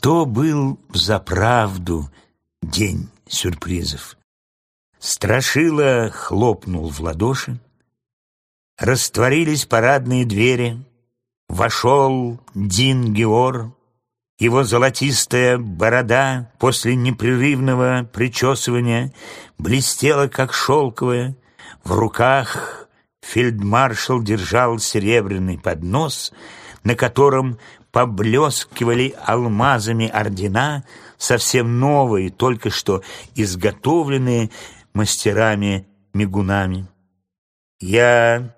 То был взаправду день сюрпризов. Страшила хлопнул в ладоши, растворились парадные двери, вошел Дин Геор, его золотистая борода после непрерывного причесывания блестела, как шелковая. В руках фельдмаршал держал серебряный поднос, на котором поблескивали алмазами ордена, совсем новые, только что изготовленные мастерами-мигунами. «Я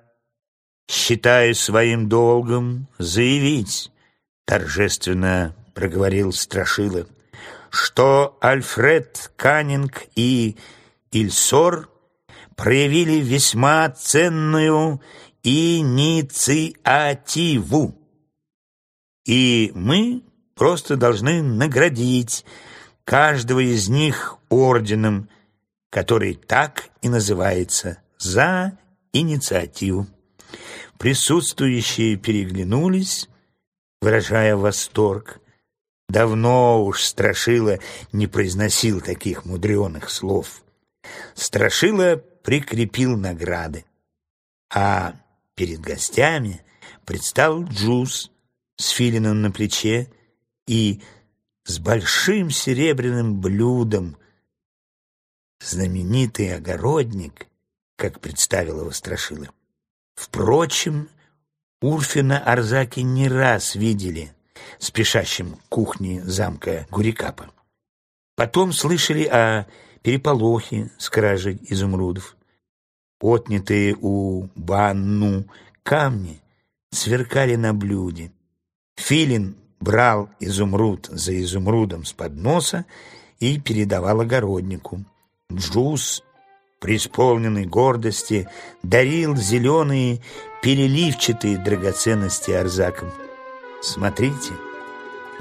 считаю своим долгом заявить», — торжественно проговорил Страшила, что Альфред Каннинг и Ильсор проявили весьма ценную инициативу. И мы просто должны наградить каждого из них орденом, который так и называется «За инициативу». Присутствующие переглянулись, выражая восторг. Давно уж Страшила не произносил таких мудреных слов. Страшила прикрепил награды, а перед гостями предстал Джуз с филином на плече и с большим серебряным блюдом. Знаменитый огородник, как представил его Страшила. Впрочем, Урфина Арзаки не раз видели спешащим к кухне замка Гурикапа. Потом слышали о переполохе с кражей изумрудов. Отнятые у Банну камни сверкали на блюде. Филин брал изумруд за изумрудом с подноса и передавал огороднику. Джуз, преисполненный гордости, дарил зеленые переливчатые драгоценности арзакам. «Смотрите,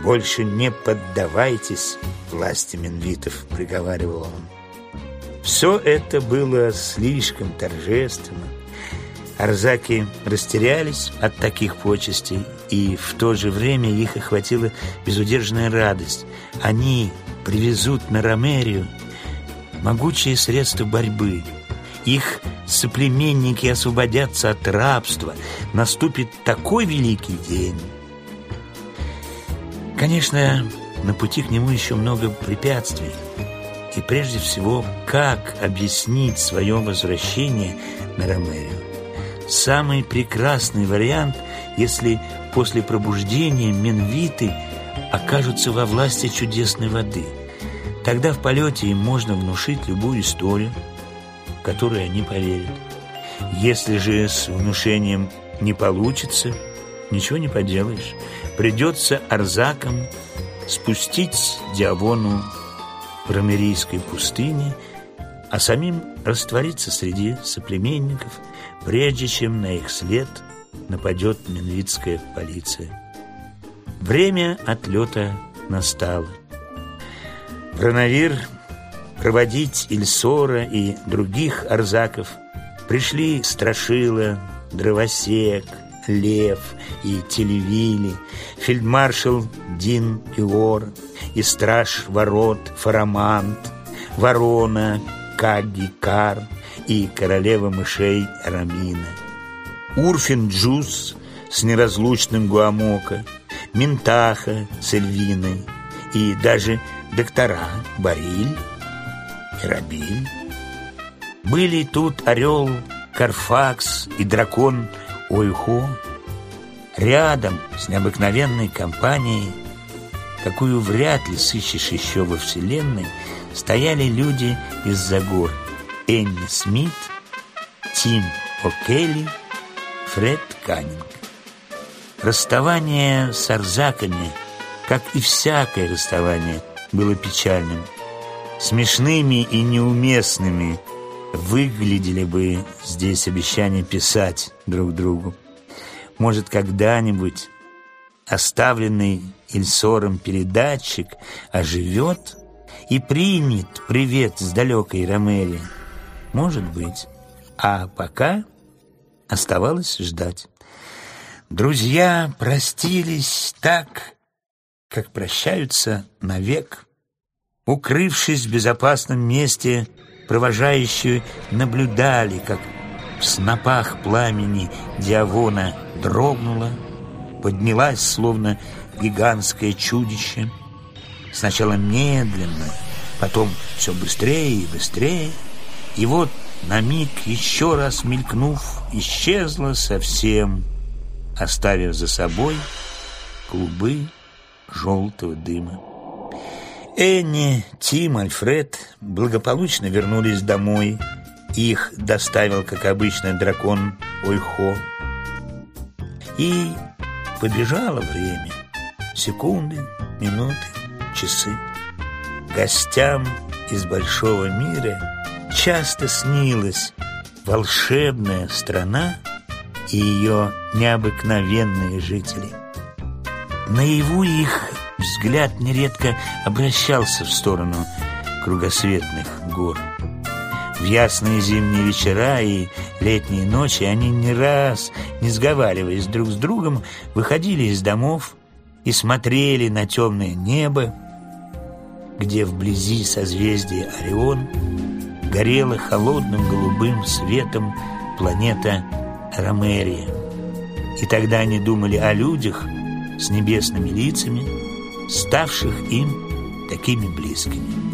больше не поддавайтесь власти Менвитов», — приговаривал он. Все это было слишком торжественно, Арзаки растерялись от таких почестей, и в то же время их охватила безудержная радость. Они привезут на Ромерию могучие средства борьбы. Их соплеменники освободятся от рабства. Наступит такой великий день. Конечно, на пути к нему еще много препятствий. И прежде всего, как объяснить свое возвращение на Ромерию? Самый прекрасный вариант, если после пробуждения менвиты окажутся во власти чудесной воды. Тогда в полете им можно внушить любую историю, которую они поверят. Если же с внушением не получится, ничего не поделаешь. Придется арзакам спустить Диавону в Ромерийской пустыне, а самим раствориться среди соплеменников – прежде чем на их след нападет Менвицкая полиция. Время отлета настало. Бронавир проводить Ильсора и других арзаков пришли Страшила, Дровосек, Лев и Телевили, фельдмаршал Дин Иор и страж ворот Фарамант, Ворона, Каги Кар – и королева мышей Рамина. Урфин Джус с неразлучным Гуамока, Ментаха с Эльвиной и даже доктора Бариль и Рабиль. Были тут орел Карфакс и дракон Ойхо. Рядом с необыкновенной компанией, какую вряд ли сыщешь еще во Вселенной, стояли люди из-за гор – Энни Смит, Тим О'Келли, Фред Каннинг. Расставание с Арзаками, как и всякое расставание, было печальным. Смешными и неуместными выглядели бы здесь обещания писать друг другу. Может, когда-нибудь оставленный Ильсором передатчик оживет и примет привет с далекой Ромерии. Может быть. А пока оставалось ждать. Друзья простились так как прощаются навек. Укрывшись в безопасном месте, провожающие наблюдали, как в снопах пламени Диавона дрогнула, поднялась, словно гигантское чудище. Сначала медленно, потом все быстрее и быстрее. И вот на миг, еще раз мелькнув, исчезла совсем, оставив за собой клубы желтого дыма. Энни, Тим, Альфред благополучно вернулись домой. Их доставил, как обычно, дракон Ольхо. И побежало время. Секунды, минуты, часы. Гостям из большого мира часто снилась волшебная страна и ее необыкновенные жители. Наяву их взгляд нередко обращался в сторону кругосветных гор. В ясные зимние вечера и летние ночи они не раз, не сговариваясь друг с другом, выходили из домов и смотрели на темное небо, где вблизи созвездия Орион горела холодным голубым светом планета Ромерия. И тогда они думали о людях с небесными лицами, ставших им такими близкими.